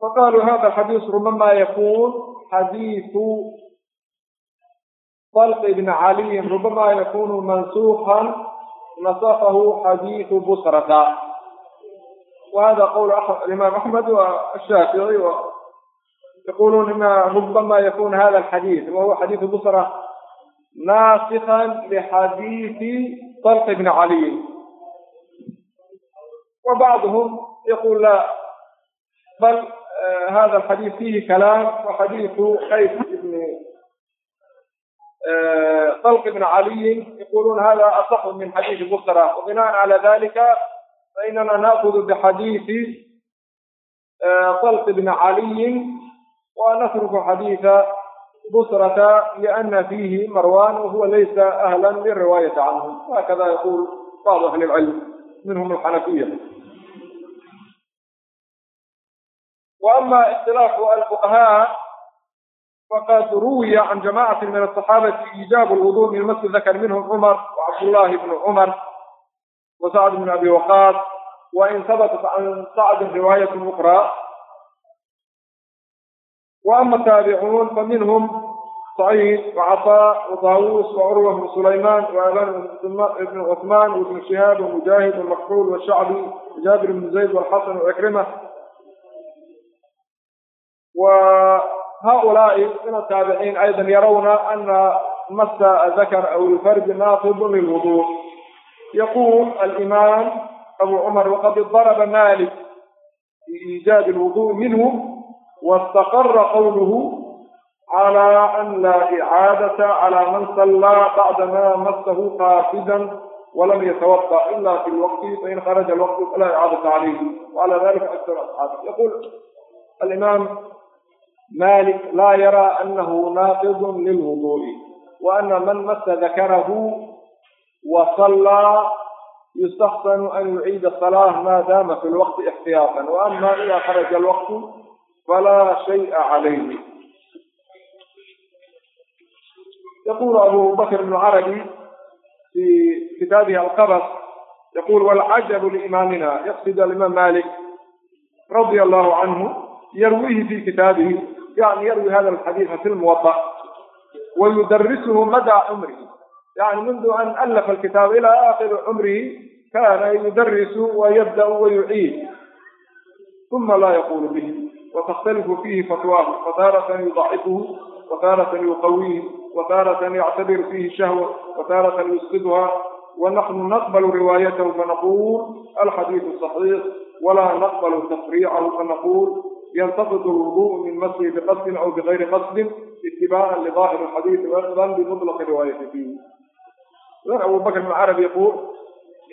faqaluu hada xadiisu rubamaa yakun xadiiu طلق بن علي ربما يكون منسوخا نسخه حديث بصرة وهذا قول الإمام أحمد والشافعي يقولون إن ربما يكون هذا الحديث وهو حديث بصرة ناسخا لحديث طلق بن علي. وبعضهم يقول لا بل آه، هذا الحديث فيه كلام وحديث خيف بن آه، طلق بن علي يقولون هذا أصح من حديث بصرة. وبناء على ذلك فإننا نأخذ بحديث آه، طلق بن علي ونترك حديث بصرة لأن فيه مروان وهو ليس أهلا للرواية عنه. هكذا يقول بعض أهل العلم منهم الحنفية. وأما اختلاف الفقهاء فقد روي عن جماعة من الصحابة إيجاب الوضوء من المسجد ذكر منهم عمر وعبد الله بن عمر وسعد بن أبي وقاص وإن ثبتت عن سعد رواية أخرى. وأما التابعون فمنهم سعيد وعطاء وطاووس وعروة بن سليمان وأبان بن عثمان وابن شهاب ومجاهد والمكحول والشعبي وجابر بن زيد والحسن وعكرمة وهؤلاء من التابعين أيضا يرون أن مس ذكر أو الفرد ناقض للوضوء. يقول الإمام أبو عمر وقد ضرب مالك في إيجاد الوضوء منه واستقر قوله على أن لا إعادة على من صلى بعدما مسه قاصدا ولم يتوقع إلا في الوقت فإن خرج الوقت فلا إعادة عليه. وعلى ذلك أكثر أصحابه. يقول الإمام مالك لا يرى أنه ناقض للوضوء وأن من مس ذكره وصلى يستحسن أن يعيد الصلاة ما دام في الوقت احتياطا وأما إذا خرج الوقت فلا شيء عليه يقول أبو بكر بن عربي في كتابه القبص يقول والعجب لإمامنا يقصد الإمام مالك رضي الله عنه يرويه في كتابه يعني يروي هذا الحديث في الموضع ويدرسه مدى عمره yani mundu an alafa alkitaaba ilaa aakhiri cumrihi kana yudarisu wa yabda'u wa yuciid uma laa yaqulu bihi watakhtalifu fiihi fatwaahu fataaratan yudacifuhu wataaratan yuqawihi wataaratan yactabiru fiihi shahwa wataaratan yusqidha wanaxnu naqblu riwaayatahu fanaqul alxadiidu صaxiix walaa naqblu tafriicahu fanaqul yantafidu lwuduءu min masii biqasdin aw bigayri qasdin itibaacan lidaahir alxadiidi waqdan bimuطlaqi riwaayati fiihi من أبو بكر بن العرب يقول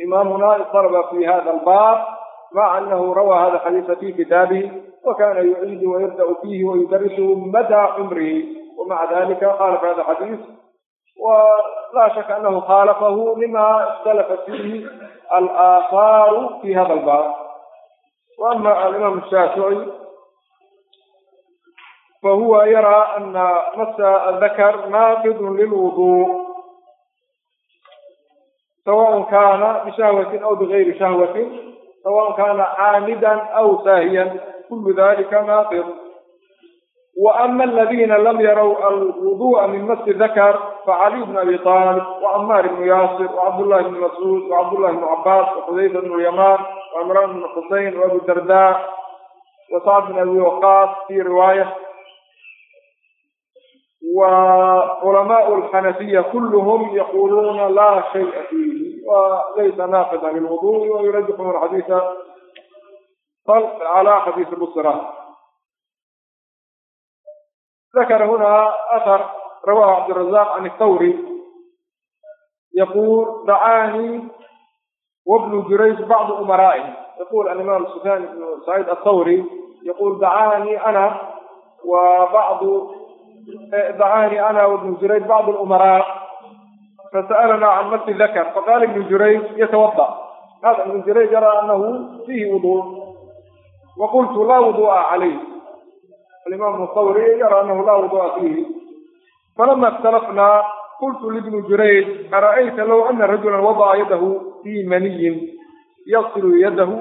إمامنا اضطرب في هذا الباب مع أنه روى هذا الحديث في كتابه وكان يعيد ويبدأ فيه ويدرسه مدى عمره. ومع ذلك خالف هذا الحديث ولا شك أنه خالفه لما اختلفت فيه الآثار في هذا الباب. وأما الإمام الشافعي فهو يرى أن مس الذكر ناقض للوضوء. sawaء kana bishahwati aw bigayri shahwati sawaء kana caamidan aw saahiyan kulu dalika naqir وأma اladina lam yarw alwuduءa min masi dakr facaliy bn abi طalib وcamaar bn yaasir وcabdالlahi bn mascuud وcabdالlahi bn cabaas وxudayfa bn lyamaan وcimraan bn xusein وabu darda وsacd bn abi waqaas fi riwaayة وcلماء الxanafiya kulhm yaquluuna la shayءa fih وليس ناقضا للوضوء ويرجحون حديث طلق على حديث بصرة ذكر هنا أثر رواه عبد الرزاق عن الثوري. يقول دعاني وابن جريج بعض أمرائه يقول الإمام سفيان بن سعيد الثوري يقول دعاني أنا وبعض دعاني أنا وابن جريج بعض الأمراء. fasa'alanaa can masi dakar faqaala ibnu jurayj yatawada qaala ibnu jurayj yaraa anahu fiihi wuduu wa qultu laa wudu'a calayh alimaamu hawri yaraa anahu laa wudu'a fiihi falama اkhtalafnaa qultu libni jurayj ara'ayta low ana rajula wada'a yadahu fii maniyin yasilu yadahu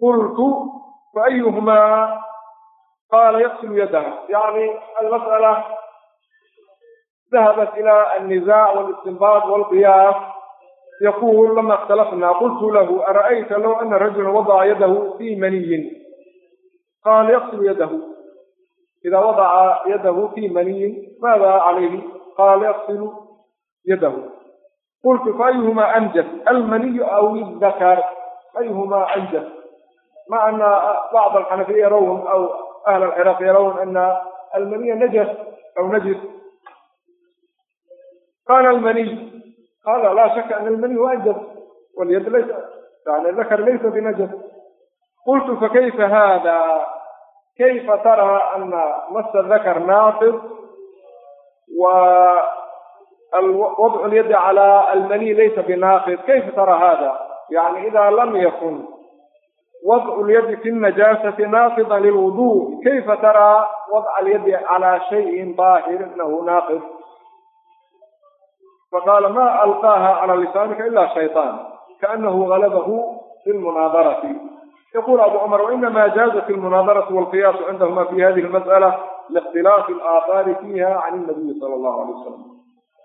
qultu faayuhumaa qaala yasilu yadaha yani almas'ala ذهبت إلى النزاع والاستنباط والقياس. يقول لما اختلفنا قلت له أرأيت لو أن رجلا وضع يده في مني؟ قال يغسل يده. إذا وضع يده في مني ماذا عليه؟ قال يغسل يده. قلت فأيهما أنجس؟ المني أو الذكر؟ أيهما أنجس؟ مع أن بعض الحنفية يرون أو أهل العراق يرون أن المني نجس أو نجس. قال المني قال لا شك أن المني هو أنجس واليد ليس يعني الذكر ليس بنجس قلت فكيف هذا كيف ترى أن مس الذكر ناقض ووضع اليد على المني ليس بناقض كيف ترى هذا يعني إذا لم يكن وضع اليد في النجاسة ناقضا للوضوء كيف ترى وضع اليد على شيء طاهر انه ناقض فقال ما ألقاها على لسانك إلا شيطان كأنه غلبه في المناظرة يقول أبو عمر وإنما جاز في المناظرة والقياس عندهما في هذه المسألة لاختلاف الآثار فيها عن النبي صلى الله عليه وسلم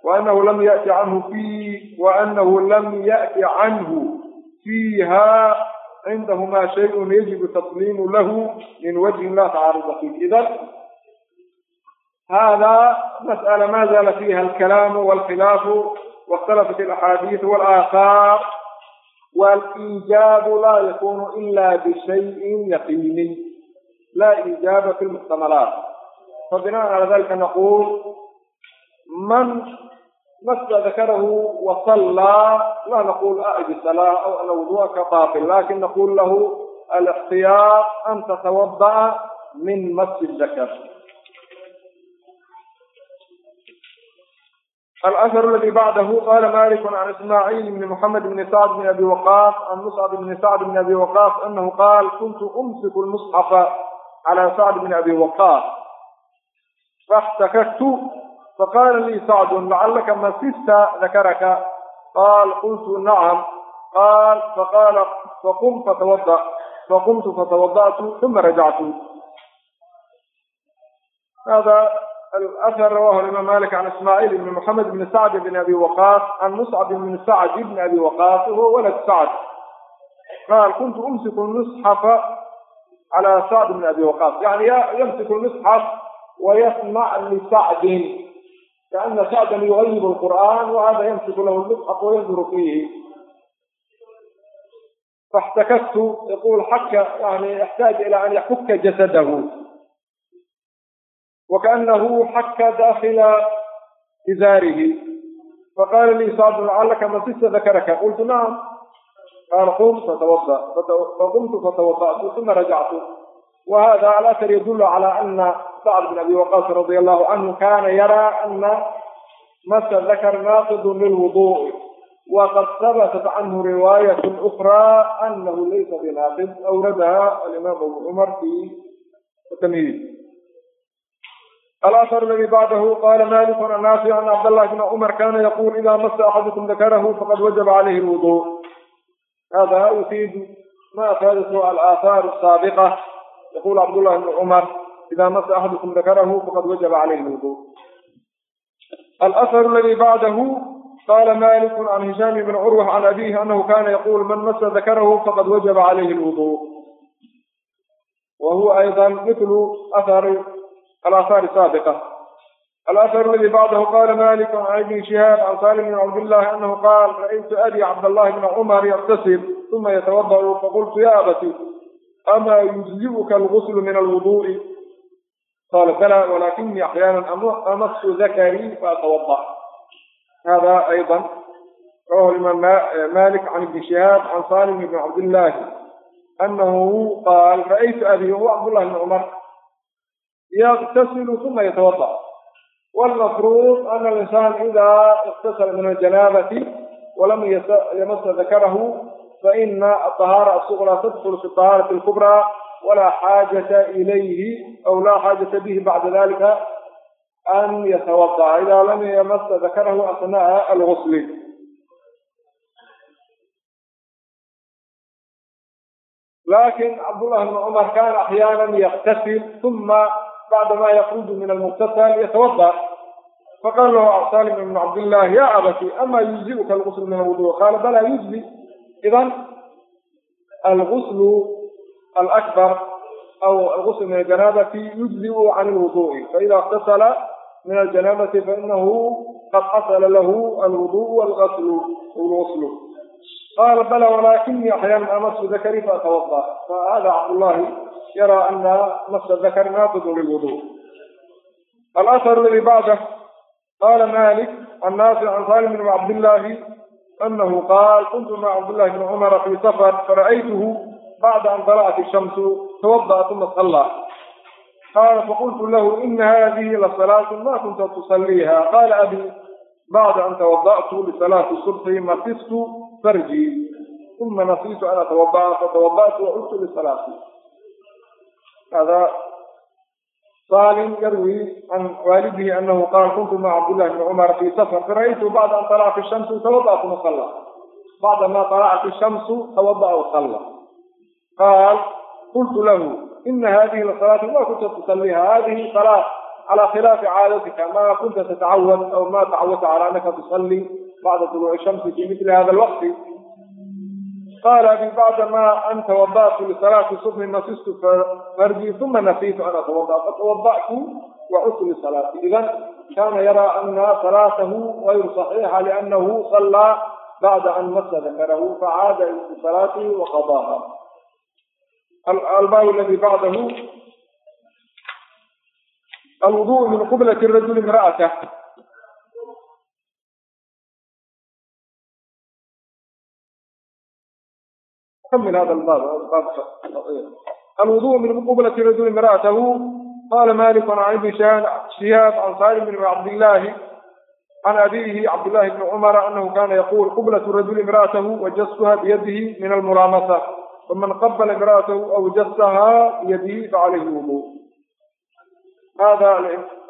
وأنه لم يأتي عنه في وأنه لم يأتي عنه فيها عندهما شيء يجب تسليم له من وجه لا تعارض هذا مسألة ما زال فيها الكلام والخلاف واختلفت الأحاديث والآثار والإيجاب لا يكون إلا بشيء يقيني لا إيجاب في المحتملات فبناء على ذلك نقول من مثل ذكره وصلى لا نقول أعد صلاة أو أن وضوءك باطل لكن نقول له الاختيار أن تتوضأ من مسجد ذكر. مس الذكر الأثر الذي بعده قال مالك عن إسماعيل بن محمد بن سعد بن أبي وقاص عن مصعب بن سعد بن أبي وقاص أنه قال كنت أمسك المصحف على سعد بن أبي وقاص فاحتككت فقال لي سعد لعلك مسست ذكرك قال قلت نعم قال فقال فقم فتوضأ فقمت فتوضأت ثم الأثر رواه الإمام مالك عن إسماعيل بن محمد بن سعد بن أبي وقاص عن مصعب بن سعد بن أبي وقاص وهو ولد سعد. قال كنت أمسك المصحف على سعد بن أبي وقاص. يعني يمسك المصحف ويسمع لسعد. كأن سعدا يغيب القرآن وهذا يمسك له المصحف وينظر فيه. فاحتكست يقول حك يعني يحتاج إلى أن يحك جسده. وكأنه حك داخل إزاره فقال لي سعد لعلك مسست ذكرك. قلت نعم. قال قم فتوضأ. فقمت فتوضأت ثم رجعت. وهذا الأثر يدل على أن سعد بن أبي وقاص رضي الله عنه كان يرى أن مس الذكر ناقض للوضوء. وقد ثبتت عنه رواية أخرى أنه ليس بناقض. أوردها الإمام أبو عمر في التمهيد. الاثر الذي بعده؟ قال مالك عن نافع عن عبد الله بن عمر كان يقول إذا مس أحدكم ذكره فقد وجب عليه الوضوء. هذا يفيد ما فادته الآثار السابقة. يقول عبد الله بن عمر إذا مس أحدكم ذكره فقد وجب عليه الوضوء. الأثر الذي بعده؟ قال مالك عن هشام بن عروة عن أبيه أنه كان يقول من مس ذكره فقد وجب عليه الوضوء. وهو أيضا مثل أثر الآثار السابقة الأثر الذي بعده قال مالك عن ابن شهاب عن سالم بن عبد الله أنه قال رأيت أبي عبد الله بن عمر يغتسل ثم يتوضأ فقلت يا أبتي أما يجزئك الغسل من الوضوء قال بلى ولكني أحيانا أمص ذكري فأتوضأ هذا أيضا رواه الإمام مالك عن ابن شهاب عن سالم بن عبد الله أنه قال رأيت أبي هو yktasilu uma yatawada wlmafruud ana alinsaan idaa iktasala min aljanaabati walam yamasa dakarahu faina aطahaara asuqraa tadkulu fi طahaarati اlkubraa walaa xaajata ilayhi aw laa xaajata bihi bacda dalika an yatawadaca idaa lam yamasa dakarahu asna'a algusli laakin cabdullah bn cumar kana axyaana yaktasil uma عمر كان أحيانا يغتسل ثم بعد ما يخرج من المغتسل يتوضا فقال له سالم بن عبد الله يا أبتي أما يجزئك الغسل من الوضوء قال بلى يجزي إذا الغسل الأكبر أو الغسل من الجنابة يجزئ عن الوضوء فإذا اغتسل من الجنابة فإنه قد حصل له الوضوء والغسل والغسل قال بلى ولكني أحيانا أمس ذكري فأتوضأ فهذا عبد الله يرى أن مس الذكر ناقض للوضوء الأثر الذي بعده قال مالك النافع عن سالم بن عبد الله أنه قال كنت مع عبد الله بن عمر في سفر فرأيته بعد أن طلعت الشمس توضأ ثم صلى قال فقلت له إن هذه لصلاة ما كنت تصليها قال أبي بعد أن توضأت لصلاة الصبح مسست فرجي ثم نسيت أن أتوضأ فتوضأت وعدت لصلاتي هذا سالم يروي عن والده أنه قال كنت مع عبد الله بن عمر في سفر فرأيته بعد أن طلعت الشمس توضأ ثم صلى بعد ما طلعت الشمس توضأ وصلى قال قلت له إن هذه الصلاة ما كنت تصليها هذه صلاة على خلاف عادتك ما كنت تتعود أو ما تعودت على أنك تصلي بعد طلوع الشمس في مثل هذا الوقت قال أبي بعدما أن توضأت لصلاة الصبح نسست فرجي ثم نسيت أن أتوضأ فتوضأت وعدت لصلاتي إذا كان يرى أن صلاته غير صحيحة لأنه صلى بعد أن مس ذكره ka min hada baab baabka alwudu min qublat rajuli imra'atahu qala malik an ibn shihaab an salim bn cabdillahi can abiihi cabdillahi bni cumara anahu kana yaqul qublat rajuli imra'atahu wajasuha biyadihi min almulaamasa faman qabala imra'atahu aw jasaha biyadihi facalayhi wudu هذا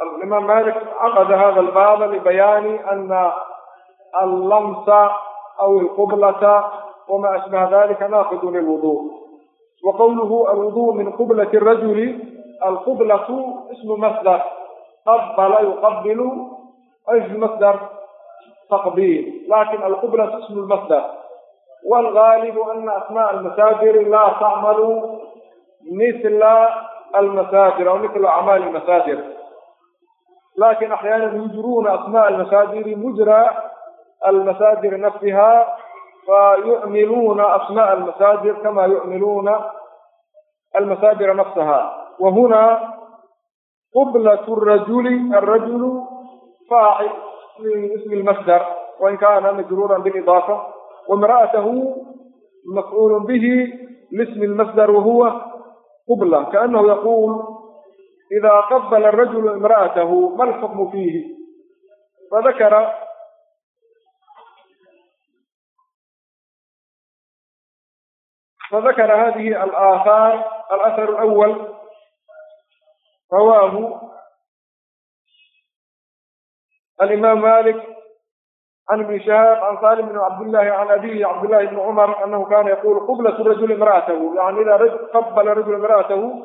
الإمام مالك عقد هذا الباب لبيان أن اللمس أو القبلة وما أشبه ذلك ناkذ للوضوء. وقوله الوضوء من قبلة الرجل القبلة اسم مصدر. قبل يقبل اسم مصدر؟ تقبيل. لكن القبلة اسم المصدر. والغالب أن أسماء المساجر لا تعمل مثل المساجر أو مثل أعمال المساجر لكن أحيانا يجرون أسماء المساجر مجرى المساجر نفسها فيؤملون أسماء المساجر كما يؤملون المساجر نفسها. وهنا قبلة الرجل الرجل فاعل من اسم المصدر وإن كان مجرورا بالإضافة وامرأته مفعول به لاسم المصدر وهو قبلة كأنه يقول إذا قبل الرجل امرأته ما الحكم فيه؟ فذكر فذكر هذه الآثار الأثر الأول رواه الإمام مالك عن ابن شهاب عن سالم بن عبد الله عن أبيه عبد الله بن عمر أنه كان يقول قبلة الرجل امرأته. يعني إذا قبل رجل امرأته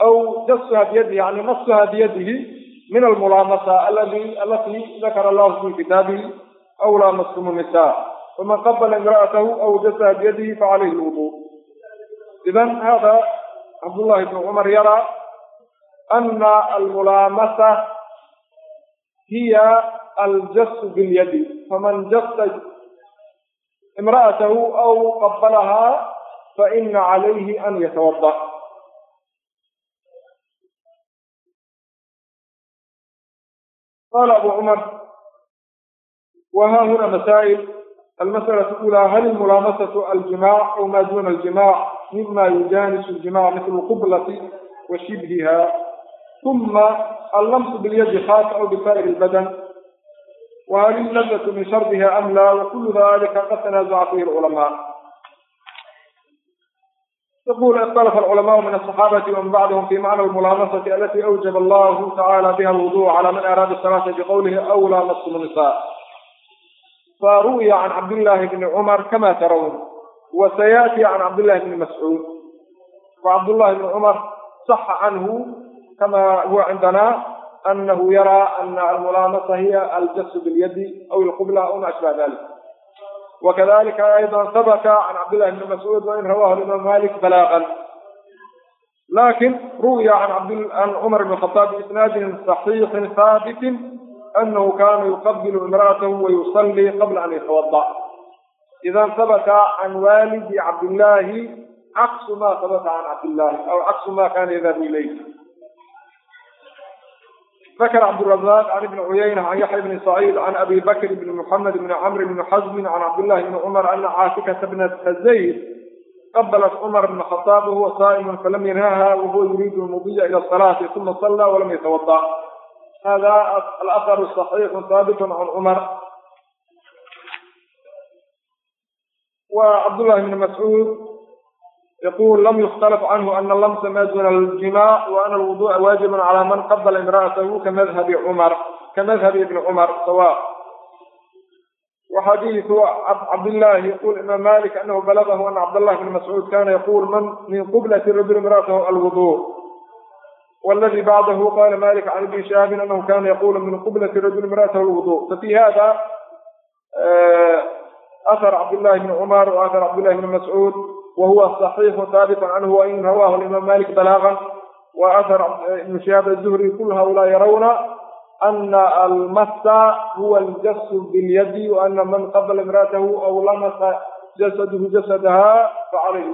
أو دسها بيده يعني مصها بيده من الملامسة الذي التي ذكر الله في كتابه أو لامستم النساء. فمن قبل امرأته أو جسها بيده فعليه الوضوء إذا هذا عبد الله بن عمر يرى أن الملامسة هي الجس باليد فمن جس امرأته أو قبلها فإن عليه أن يتوضأ قال أبو عمر وها هنا مسائل almasأlaة ula hal imulaamasatu aljimac aw ma duna aljimac mima yujaanis اljimac mil qublati wa shibhiha uma allamsu bilyadi haasa aw bisaa'ir اlbadan whal illazatu min shardiha am la wakulu dalika qad tanaazaca fihi lculamaa yaqul ikhtalafa alculamaau min asaxaabati wamin bacdihum fi macna almulaamasati alati awjaba allahu tacala biha alwudu cala man araada salaata biqowlihi aw laamastum nisa عن عبد الله بن عمر كما ترون وسيأتي عن عبد الله بن مسعود وعبد الله بن عمر صح عنه كما هو عندنا أنه يرى أن الملامسة هي الجس باليد أو القبلة أو ما أشبه ذلك وكذلك أيضا ثبت عن عبد الله بن مسعود وإن رواه الإمام مالك بلاغا لكن روي عن عبد عن عمر بن الخطاب أنه كان يقبل امرأته ويصلي قبل أن qabla إذا ثبت عن والد عبد الله cabdillaahi ما ثبت عن عبد الله أو caksu ما كان يذهب إليه. ذكر عبد الرزاق عن ابن عيينة عن يحيى بن سعيد عن أبي بكر بن محمد بن عمرو بن حزم عن عبد الله بن عمر أن عاتكة بنت زيد قبلت عمر بن الخطاب وهو صائم فلم ينهها وهو يريد المضي إلى الصلاة ثم صلى ولم يتوضأ. hada alahar صaxiixu haabitu can cumar wa cabdullahi bn mascuud yaqul lam yukhtalaf canhu ana lamsa madun aljimac wa ana alwuduءa waajibu calaa man qabala imra'atahu kamadhabi cumar kamadhabi ibni cumar sawa وxadيiث cabd للh yqul imam malik anahu balغh ana cabd لlah bn mascuud kana yqul man min qublaة rajul imra'atahu alwuduء الرجل امرأته الوضوء والذي بعده قال مالك عن ابن شهاب أنه كان يقول من قبلة الرجل امرأته الوضوء ففي هذا آه، أثر عبد الله بن عمر وأثر عبد الله بن مسعود وهو صحيح ثابت عنه وإن رواه الإمام مالك بلاغا وأثر ابن شهاب الزهري كل هؤلاء يرون أن المس هو الجس باليد وأن من قبل امرأته أو لمس جسده جسدها فعليه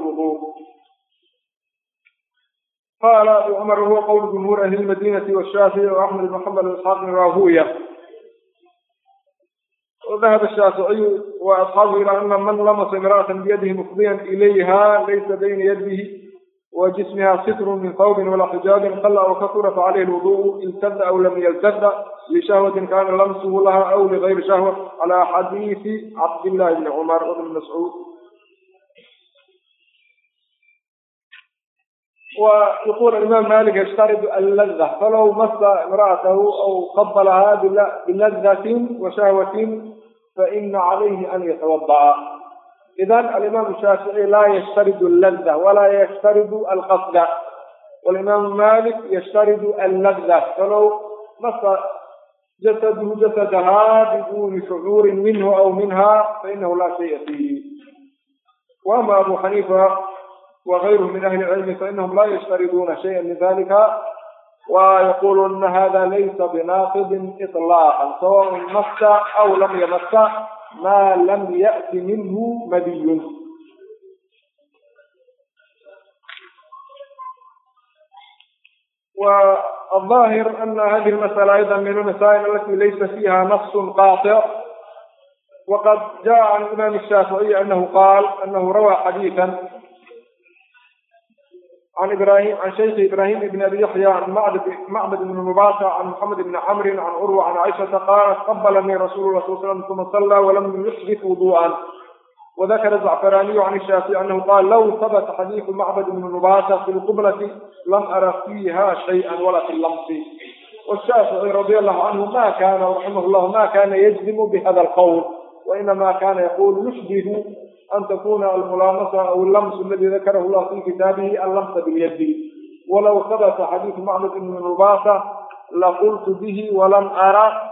الوضوء قال أبو عمر هو قول جمهور أهل المدينة والشافعي وأحمد بن محمد وإسحاق بن راهوية وذهب الشافعي وأصحابه إلى أن من لمس امرأة بيده مفضيا إليها ليس بين يده وجسمها ستر من ثوب ولا حجاب قل أو كثر فعليه الوضوء التد أو لم يلتد لشهوة كان لمسه لها أو لغير شهوة على حديث عبد الله بن عمر وابن مسعود ويقول الإمام مالك يشترط اللذة فلو مس امرأته أو قبلها بلذة وشهوة فإن عليه أن يتوضأ. إذن الإمام الشافعي لا يشترط اللذة ولا يشترط القصد. والإمام مالك يشترط اللذة فلو مس جسده جسدها بدون شعور منه أو منها فإنه لا شيء فيه. وأما أبو حنيفة وغيرهم من أهل العلم فإنهم لا يشترطون شيئا من ذلك ويقولون أن هذا ليس بناقض إطلاقا سواء مس أو لم يمس ما لم يأت منه مدي. والظاهر أن هذه المسألة أيضا من المسائل التي ليس فيها نص قاطع. وقد جاء عن الإمام الشافعي أنه قال أنه روى حديثا عن إبراهيم عن شيخ إبراهيم بن أبي يحيى عن معبد معبد بن مباشر عن محمد بن عمرو عن عروة عن عائشة قالت قبلني رسول الله صلى الله عليه وسلم ثم صلى ولم يحدث وضوءا وذكر الزعفراني عن الشافعي أنه قال لو ثبت حديث معبد بن مباشر في القبلة لم أرى فيها شيئا ولا في اللمس والشافعي رضي الله عنه ما كان رحمه الله ما كان يجزم بهذا القول وإنما كان يقول يشبه أن تكون الملامسة أو اللمس الذي ذكره الله في كتابه اللمس باليد ولو ثبت حديث معبد بن مباشر لقلت به ولم أرى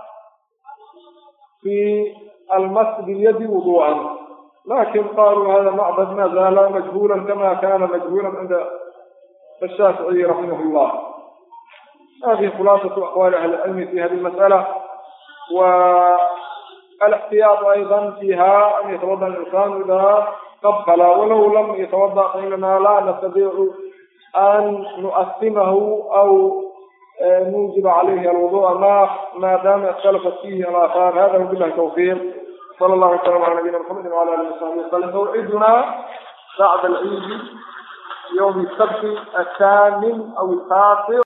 في المس باليد وضوءا لكن قالوا هذا معبد ما زال مجهولا كما كان مجهولا عند الشافعي رحمه الله هذه خلاصة أقوال أهل العلم في هذه المسألة الاحتياط أيضا فيها أن يتوضأ الإنسان إذا قبل ولو لم يتوضأ فإننا لا نستطيع أن نؤثمه أو آه، نوجب عليه الوضوء ما ما دام اختلفت فيه الآثار هذا وبالله التوفيق. صلى الله عليه وسلم على نبينا محمد وعلى آله وصحبه وسلم. موعدنا بعد العيد يوم السبت الثامن أو التاسع